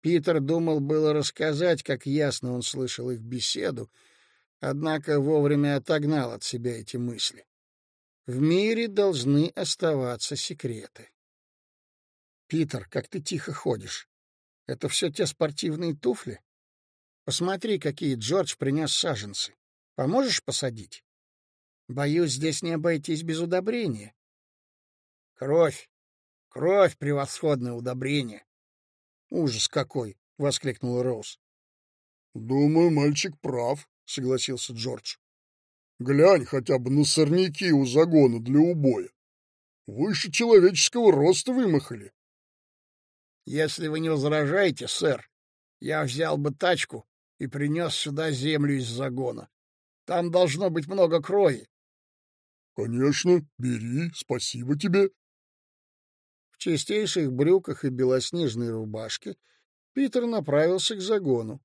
Питер думал было рассказать, как ясно он слышал их беседу, однако вовремя отогнал от себя эти мысли. В мире должны оставаться секреты. Питер, как ты тихо ходишь. Это все те спортивные туфли? Посмотри, какие Джордж принес саженцы. Поможешь посадить? Боюсь, здесь не обойтись без удобрения. Кровь. Кровь — превосходное удобрение. Ужас какой! — воскликнул Роуз. — Думаю, мальчик прав, — согласился Джордж. — Глянь хотя бы на сорняки у загона для убоя. Выше человеческого роста вымахали. Если вы не возражаете, сэр, я взял бы тачку и принес сюда землю из загона. Там должно быть много крови. — Конечно, бери, спасибо тебе. В чистейших брюках и белоснежной рубашке Питер направился к загону.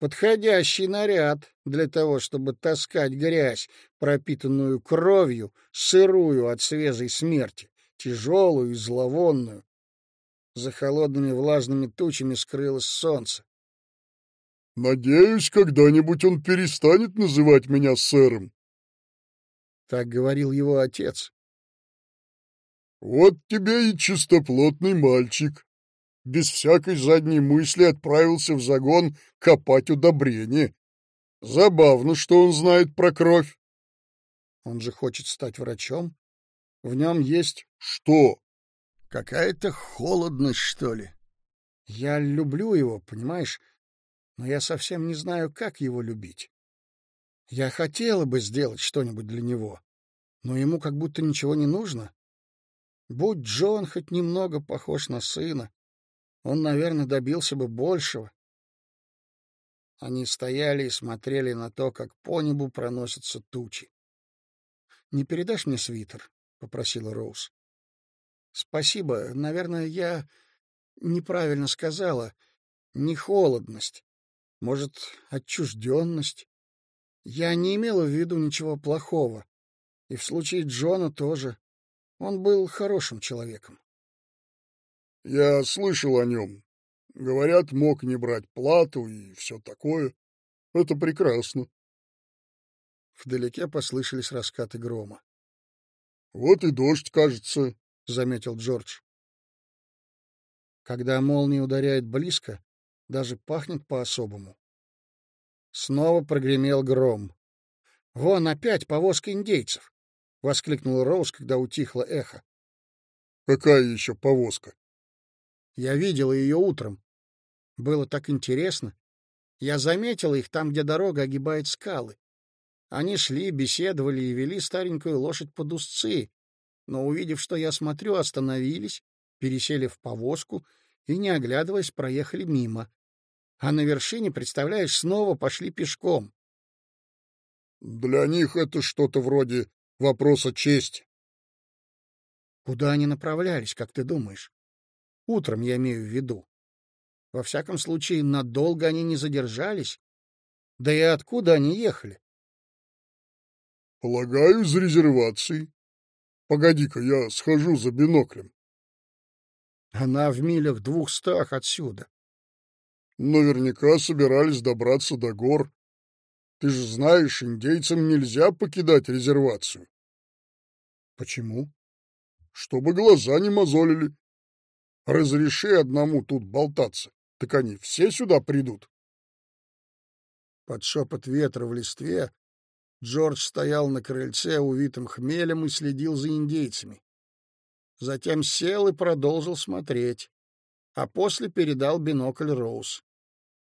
Подходящий наряд для того, чтобы таскать грязь, пропитанную кровью, сырую от свежей смерти, тяжелую и зловонную, за холодными влажными тучами скрылось солнце. «Надеюсь, когда-нибудь он перестанет называть меня сэром». Так говорил его отец. «Вот тебе и чистоплотный мальчик. Без всякой задней мысли отправился в загон копать удобрение. Забавно, что он знает про кровь». «Он же хочет стать врачом. В нем есть...» «Что?» Какая-то холодность, что ли. Я люблю его, понимаешь, но я совсем не знаю, как его любить. Я хотела бы сделать что-нибудь для него, но ему как будто ничего не нужно. Будь Джон хоть немного похож на сына, он, наверное, добился бы большего. Они стояли и смотрели на то, как по небу проносятся тучи. — Не передашь мне свитер? — попросила Роуз. Спасибо. Наверное, я неправильно сказала. Не холодность. Может, отчужденность. Я не имела в виду ничего плохого. И в случае Джона тоже. Он был хорошим человеком. Я слышал о нем. Говорят, мог не брать плату и все такое. Это прекрасно. Вдалеке послышались раскаты грома. Вот и дождь, кажется. — заметил Джордж. Когда молния ударяет близко, даже пахнет по-особому. Снова прогремел гром. «Вон опять повозка индейцев!» — воскликнул Роуз, когда утихло эхо. «Какая еще повозка?» «Я видел ее утром. Было так интересно. Я заметил их там, где дорога огибает скалы. Они шли, беседовали и вели старенькую лошадь под узцы, но, увидев, что я смотрю, остановились, пересели в повозку и, не оглядываясь, проехали мимо. А на вершине, представляешь, снова пошли пешком. Для них это что-то вроде вопроса чести. Куда они направлялись, как ты думаешь? Утром я имею в виду. Во всяком случае, надолго они не задержались. Да и откуда они ехали? Полагаю, из резервации. Погоди-ка, я схожу за биноклем. Она в милях двухстах отсюда. Наверняка собирались добраться до гор. Ты же знаешь, индейцам нельзя покидать резервацию. Почему? Чтобы глаза не мозолили. Разреши одному тут болтаться, так они все сюда придут. Под шепот ветра в листве Джордж стоял на крыльце, увитым хмелем, и следил за индейцами. Затем сел и продолжил смотреть, а после передал бинокль Роуз.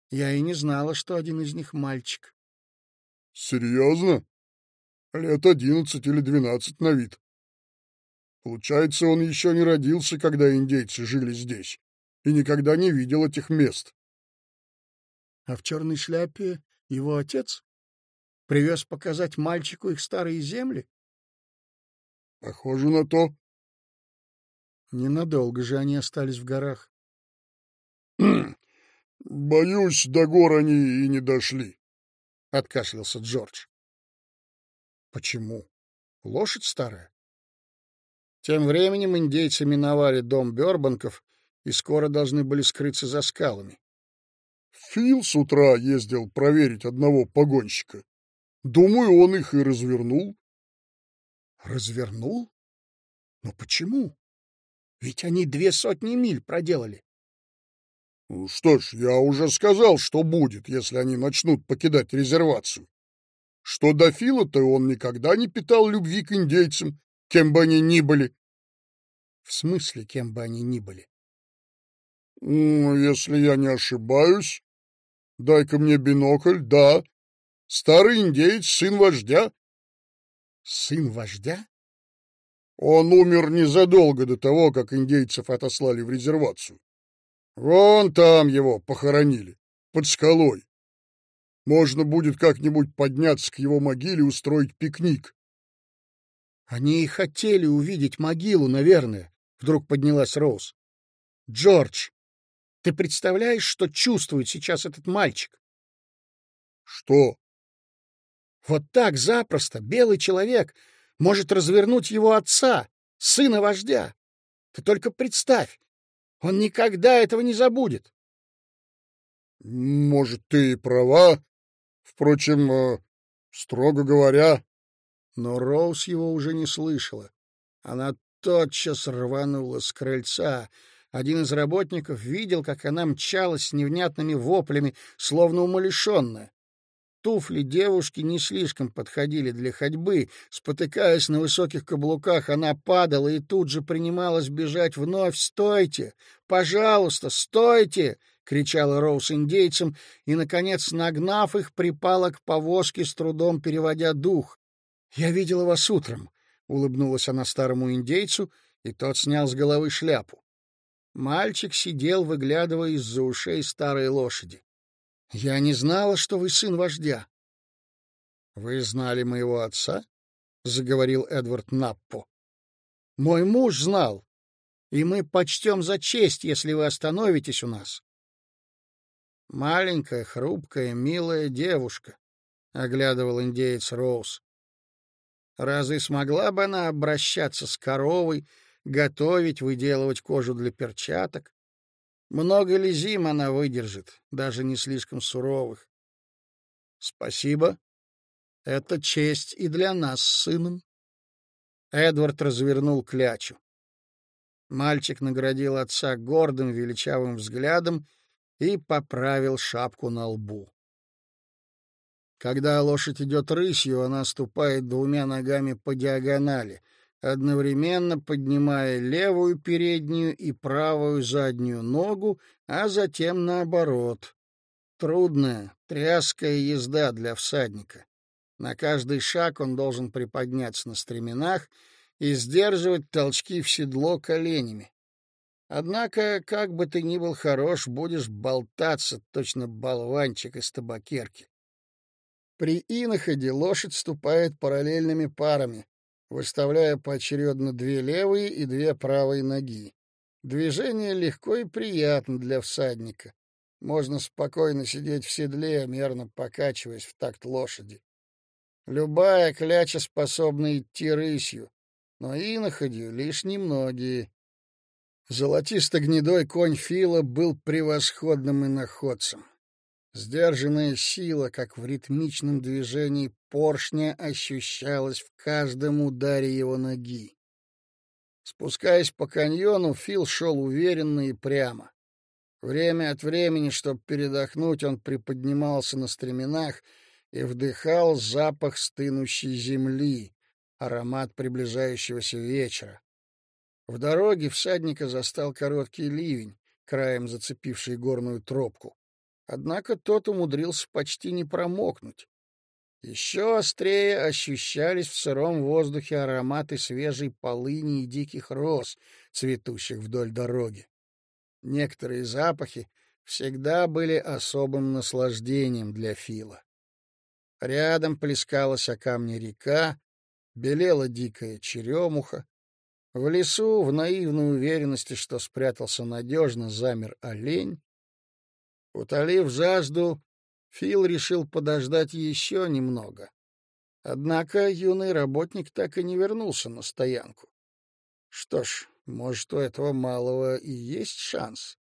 Я и не знала, что один из них мальчик. — Серьезно? Лет одиннадцать или двенадцать на вид. Получается, он еще не родился, когда индейцы жили здесь, и никогда не видел этих мест. — А в черной шляпе его отец? Привез показать мальчику их старые земли? — Похоже на то. Ненадолго же они остались в горах. — Боюсь, до гор они и не дошли, — откашлялся Джордж. — Почему? Лошадь старая? Тем временем индейцы миновали дом Бёрбанков и скоро должны были скрыться за скалами. Фил с утра ездил проверить одного погонщика. Думаю, он их и развернул. Развернул? Но почему? Ведь они две сотни миль проделали. Ну что ж, я уже сказал, что будет, если они начнут покидать резервацию. Что до Фила-то он никогда не питал любви к индейцам, кем бы они ни были. В смысле, кем бы они ни были? Ну, если я не ошибаюсь, дай-ка мне бинокль, да. Старый индеец, сын вождя. Сын вождя? Он умер незадолго до того, как индейцев отослали в резервацию. Вон там его похоронили, под скалой. Можно будет как-нибудь подняться к его могиле и устроить пикник. Они и хотели увидеть могилу, наверное, — вдруг поднялась Роуз. Джордж, ты представляешь, что чувствует сейчас этот мальчик? Что? Вот так запросто белый человек может развернуть его отца, сына вождя. Ты только представь, он никогда этого не забудет. Может, ты и права. Впрочем, э, строго говоря... Но Роуз его уже не слышала. Она тотчас рванула с крыльца. Один из работников видел, как она мчалась с невнятными воплями, словно умалишенная. Туфли девушки не слишком подходили для ходьбы. Спотыкаясь на высоких каблуках, она падала и тут же принималась бежать вновь. «Стойте! Пожалуйста, стойте!» — кричала Роуз индейцам, и, наконец, нагнав их, припала к повозке, с трудом переводя дух. «Я видела вас утром», — улыбнулась она старому индейцу, и тот снял с головы шляпу. Мальчик сидел, выглядывая из-за ушей старой лошади. — Я не знала, что вы сын вождя. — Вы знали моего отца? — заговорил Эдвард Наппо. — Мой муж знал, и мы почтем за честь, если вы остановитесь у нас. Маленькая, хрупкая, милая девушка, — оглядывал индеец Роуз. Разве смогла бы она обращаться с коровой, готовить, выделывать кожу для перчаток? Много ли зим она выдержит, даже не слишком суровых? Спасибо. Это честь и для нас с сыном. Эдвард развернул клячу. Мальчик наградил отца гордым величавым взглядом и поправил шапку на лбу. Когда лошадь идет рысью, она ступает двумя ногами по диагонали — одновременно поднимая левую переднюю и правую заднюю ногу, а затем наоборот. Трудная, тряская езда для всадника. На каждый шаг он должен приподняться на стременах и сдерживать толчки в седло коленями. Однако, как бы ты ни был хорош, будешь болтаться, точно болванчик из табакерки. При иноходе лошадь ступает параллельными парами, выставляя поочередно две левые и две правые ноги. Движение легко и приятно для всадника. Можно спокойно сидеть в седле, мерно покачиваясь в такт лошади. Любая кляча способна идти рысью, но иноходью лишь немногие. Золотисто-гнедой конь Фила был превосходным иноходцем. Сдержанная сила, как в ритмичном движении поршня, ощущалась в каждом ударе его ноги. Спускаясь по каньону, Фил шел уверенно и прямо. Время от времени, чтобы передохнуть, он приподнимался на стременах и вдыхал запах стынущей земли, аромат приближающегося вечера. В дороге всадника застал короткий ливень, краем зацепивший горную тропку. Однако тот умудрился почти не промокнуть. Еще острее ощущались в сыром воздухе ароматы свежей полыни и диких роз, цветущих вдоль дороги. Некоторые запахи всегда были особым наслаждением для Фила. Рядом плескалась о камне река, белела дикая черемуха. В лесу, в наивной уверенности, что спрятался надежно, замер олень. Утолив жажду, Фил решил подождать еще немного. Однако юный работник так и не вернулся на стоянку. Что ж, может, у этого малого и есть шанс.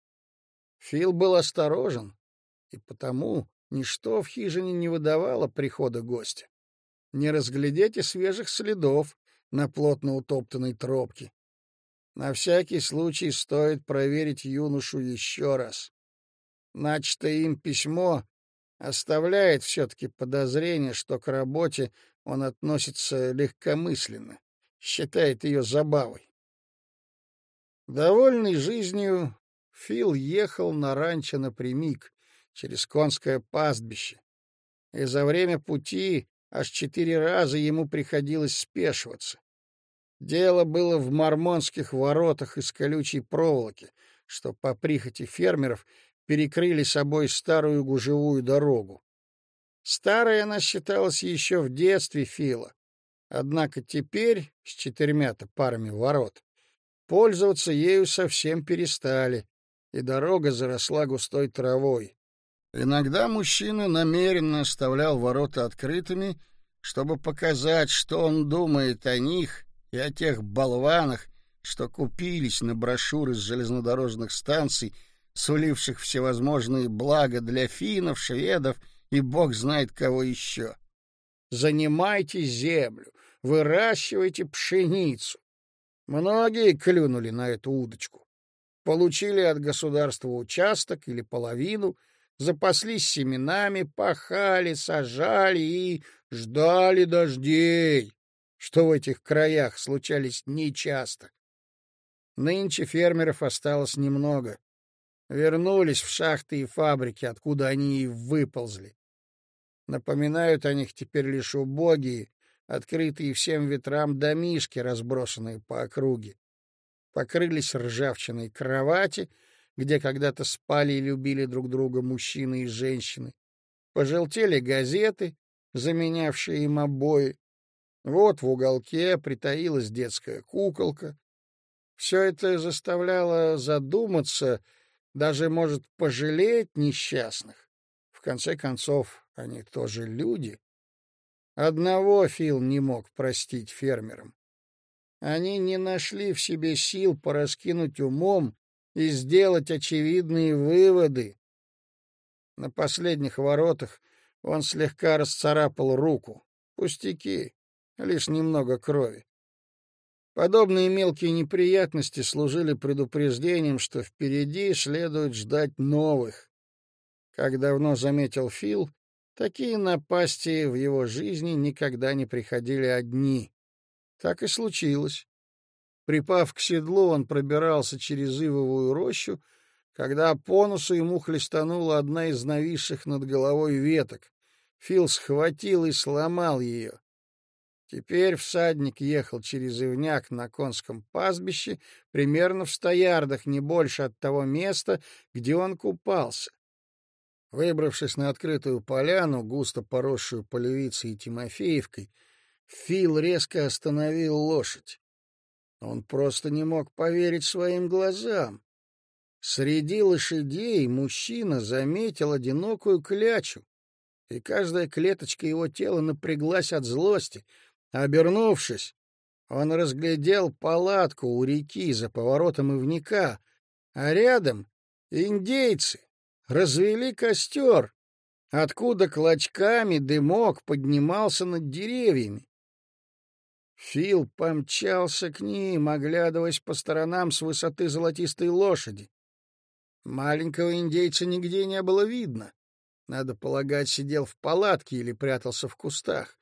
Фил был осторожен, и потому ничто в хижине не выдавало прихода гостя. Не разглядеть и свежих следов на плотно утоптанной тропке. На всякий случай стоит проверить юношу еще раз. Начатое им письмо оставляет все-таки подозрение, что к работе он относится легкомысленно, считает ее забавой. Довольный жизнью, Фил ехал на ранчо напрямик, через конское пастбище, и за время пути аж четыре раза ему приходилось спешиваться. Дело было в мормонских воротах из колючей проволоки, что по прихоти фермеров перекрыли собой старую гужевую дорогу. Старой она считалась еще в детстве Фила, однако теперь, с четырьмя-то парами ворот, пользоваться ею совсем перестали, и дорога заросла густой травой. Иногда мужчина намеренно оставлял ворота открытыми, чтобы показать, что он думает о них и о тех болванах, что купились на брошюры с железнодорожных станций суливших всевозможные блага для финнов, шведов и бог знает кого еще. Занимайте землю, выращивайте пшеницу. Многие клюнули на эту удочку. Получили от государства участок или половину, запаслись семенами, пахали, сажали и ждали дождей, что в этих краях случались нечасто. Нынче фермеров осталось немного. Вернулись в шахты и фабрики, откуда они и выползли. Напоминают о них теперь лишь убогие, открытые всем ветрам домишки, разбросанные по округе. Покрылись ржавчиной кровати, где когда-то спали и любили друг друга мужчины и женщины. Пожелтели газеты, заменявшие им обои. Вот в уголке притаилась детская куколка. Все это заставляло задуматься — даже может пожалеть несчастных. В конце концов, они тоже люди. Одного Фил не мог простить фермерам. Они не нашли в себе сил пораскинуть умом и сделать очевидные выводы. На последних воротах он слегка расцарапал руку. Пустяки, лишь немного крови. Подобные мелкие неприятности служили предупреждением, что впереди следует ждать новых. Как давно заметил Фил, такие напасти в его жизни никогда не приходили одни. Так и случилось. Припав к седлу, он пробирался через ивовую рощу, когда по носу ему хлестанула одна из нависших над головой веток. Фил схватил и сломал ее. Теперь всадник ехал через Ивняк на конском пастбище, примерно в ста ярдах, не больше от того места, где он купался. Выбравшись на открытую поляну, густо поросшую полевицей и Тимофеевкой, Фил резко остановил лошадь. Он просто не мог поверить своим глазам. Среди лошадей мужчина заметил одинокую клячу, и каждая клеточка его тела напряглась от злости — Обернувшись, он разглядел палатку у реки за поворотом ивника, а рядом индейцы развели костер, откуда клочками дымок поднимался над деревьями. Фил помчался к ним, оглядываясь по сторонам с высоты золотистой лошади. Маленького индейца нигде не было видно. Надо полагать, сидел в палатке или прятался в кустах.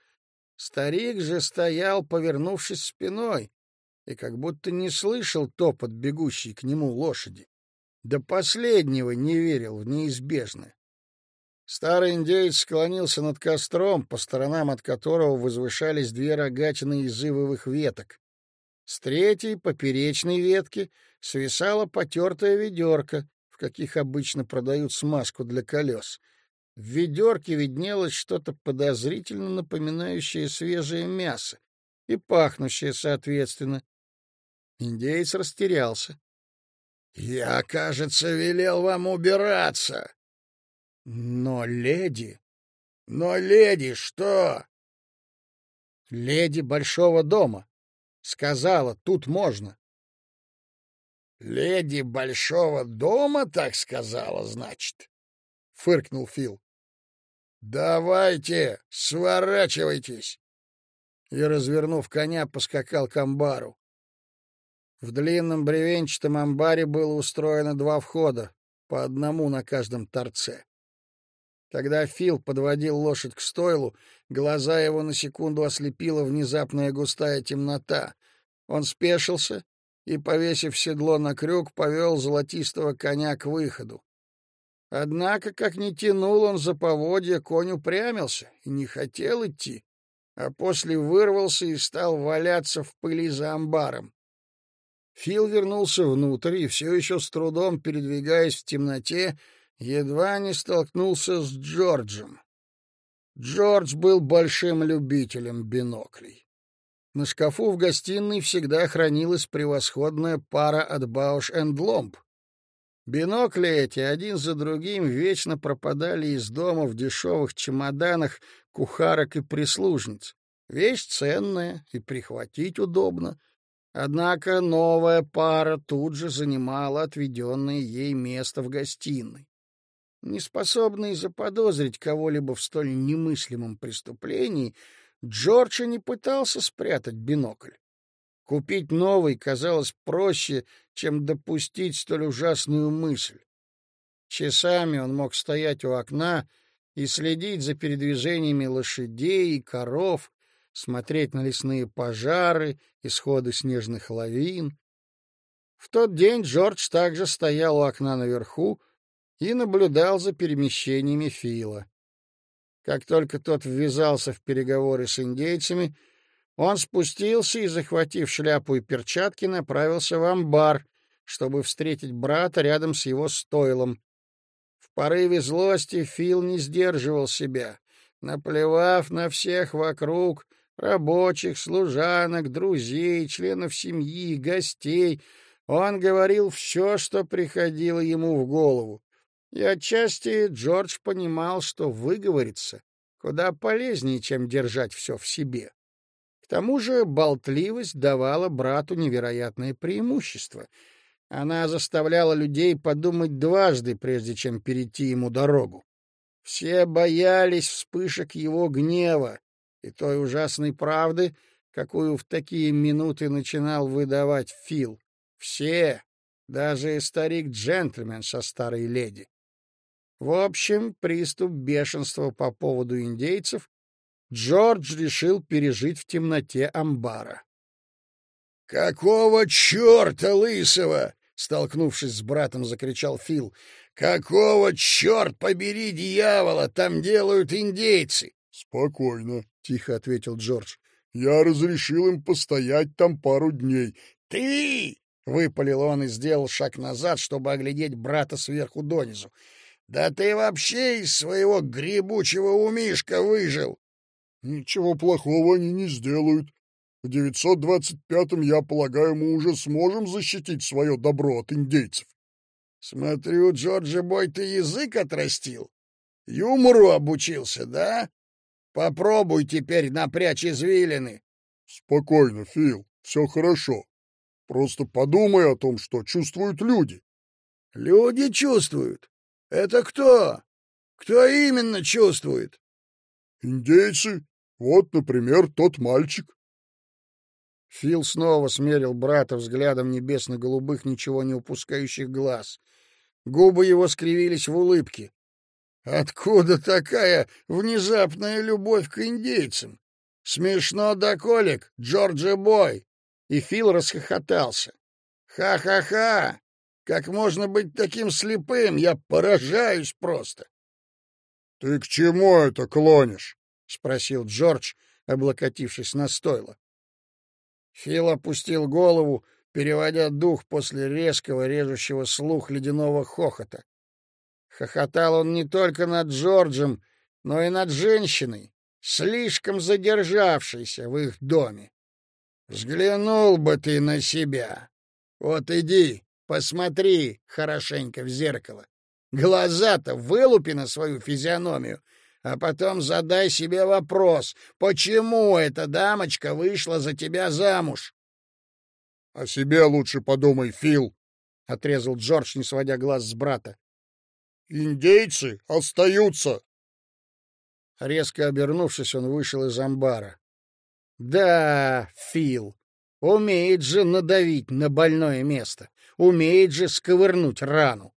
Старик же стоял, повернувшись спиной, и как будто не слышал топот бегущей к нему лошади. До последнего не верил в неизбежное. Старый индеец склонился над костром, по сторонам от которого возвышались две рогатины из ивовых веток. С третьей, поперечной ветки, свисала потертая ведерко, в каких обычно продают смазку для колес. В ведерке виднелось что-то подозрительно напоминающее свежее мясо и пахнущее соответственно. Индеец растерялся. — Я, кажется, велел вам убираться. — Но леди... — Но леди что? — Леди Большого дома. Сказала, тут можно. — Леди Большого дома так сказала, значит? — фыркнул Фил. — Давайте, сворачивайтесь. И, развернув коня, поскакал к амбару. В длинном бревенчатом амбаре было устроено два входа, по одному на каждом торце. Когда Фил подводил лошадь к стойлу, глаза его на секунду ослепила внезапная густая темнота. Он спешился и, повесив седло на крюк, повел золотистого коня к выходу. Однако, как ни тянул он за поводья, конь упрямился и не хотел идти, а после вырвался и стал валяться в пыли за амбаром. Фил вернулся внутрь и все еще с трудом, передвигаясь в темноте, едва не столкнулся с Джорджем. Джордж был большим любителем биноклей. На шкафу в гостиной всегда хранилась превосходная пара от Бауш энд Ломб. Бинокли эти один за другим вечно пропадали из дома в дешевых чемоданах кухарок и прислужниц. Вещь ценная и прихватить удобно — Однако новая пара тут же занимала отведенное ей место в гостиной. Неспособный заподозрить кого-либо в столь немыслимом преступлении, Джордж не пытался спрятать бинокль. Купить новый казалось проще, чем допустить столь ужасную мысль. Часами он мог стоять у окна и следить за передвижениями лошадей и коров, смотреть на лесные пожары, исходы снежных лавин. В тот день Джордж также стоял у окна наверху и наблюдал за перемещениями Фила. Как только тот ввязался в переговоры с индейцами, он спустился и, захватив шляпу и перчатки, направился в амбар, чтобы встретить брата рядом с его стойлом. В порыве злости Фил не сдерживал себя. Наплевав на всех вокруг, рабочих, служанок, друзей, членов семьи, гостей. Он говорил все, что приходило ему в голову. И отчасти Джордж понимал, что выговориться куда полезнее, чем держать все в себе. К тому же болтливость давала брату невероятное преимущество. Она заставляла людей подумать дважды, прежде чем перейти ему дорогу. Все боялись вспышек его гнева, и той ужасной правды, какую в такие минуты начинал выдавать Фил. Все, даже старик-джентльмен со старой леди. В общем, приступ бешенства по поводу индейцев Джордж решил пережить в темноте амбара. «Какого черта лысого?» — столкнувшись с братом, закричал Фил. «Какого, черт побери, дьявола, там делают индейцы?» «Спокойно», тихо ответил Джордж. Я разрешил им постоять там пару дней. Ты! выпалил он и сделал шаг назад, чтобы оглядеть брата сверху донизу. Да ты вообще из своего грибучего умишка выжил. Ничего плохого они не сделают. В 925-м, я полагаю, мы уже сможем защитить свое добро от индейцев. Смотрю, Джорджи Бой, ты язык отрастил. Юмору обучился, да? Попробуй теперь напрячь извилины. Спокойно, Фил, все хорошо. Просто подумай о том, что чувствуют люди. Люди чувствуют? Это кто? Кто именно чувствует? Индейцы. Вот, например, тот мальчик. Фил снова смерил брата взглядом небесно-голубых, ничего не упускающих глаз. Губы его скривились в улыбке. Откуда такая внезапная любовь к индейцам? Смешно да колик, Джорджи Бой. И Фил расхохотался. Ха-ха-ха! Как можно быть таким слепым? Я поражаюсь просто. — Ты к чему это клонишь? — спросил Джордж, облокотившись на стойло. Фил опустил голову, переводя дух после резкого, режущего слух ледяного хохота. Хохотал он не только над Джорджем, но и над женщиной, слишком задержавшейся в их доме. Взглянул бы ты на себя. Вот иди, посмотри хорошенько в зеркало. Глаза-то вылупи на свою физиономию, а потом задай себе вопрос, почему эта дамочка вышла за тебя замуж? — О себе лучше подумай, Фил, — отрезал Джордж, не сводя глаз с брата. — Индейцы остаются. Резко обернувшись, он вышел из амбара. Да, Фил, умеет же надавить на больное место, умеет же сковырнуть рану.